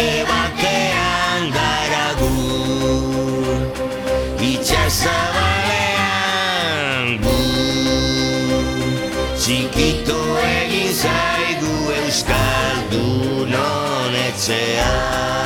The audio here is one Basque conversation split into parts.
urte batean gara gu Itxasabalean gu. Txikito egin zaigu euskaldun honetzean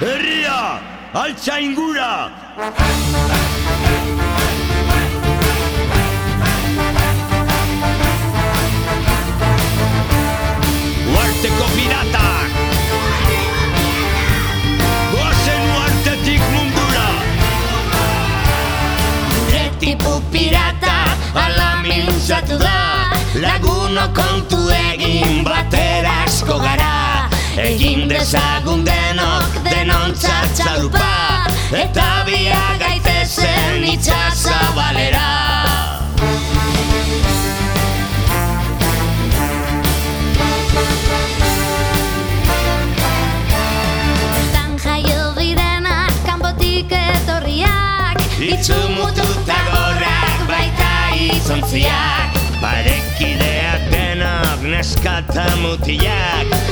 Herria, altza ingura! Uarteko piratak! Goazen uartetik mundura! Tipu pirata ala mintzatu da Laguno kontu egin batera asko gara Egin dezagun denok denontzat txalupa Eta bia gaitezen itxasabalera. Tan jaio direnak kanpotik etorriak Itzumututa gorrak baita izontziak Parekideak denok neskata mutilak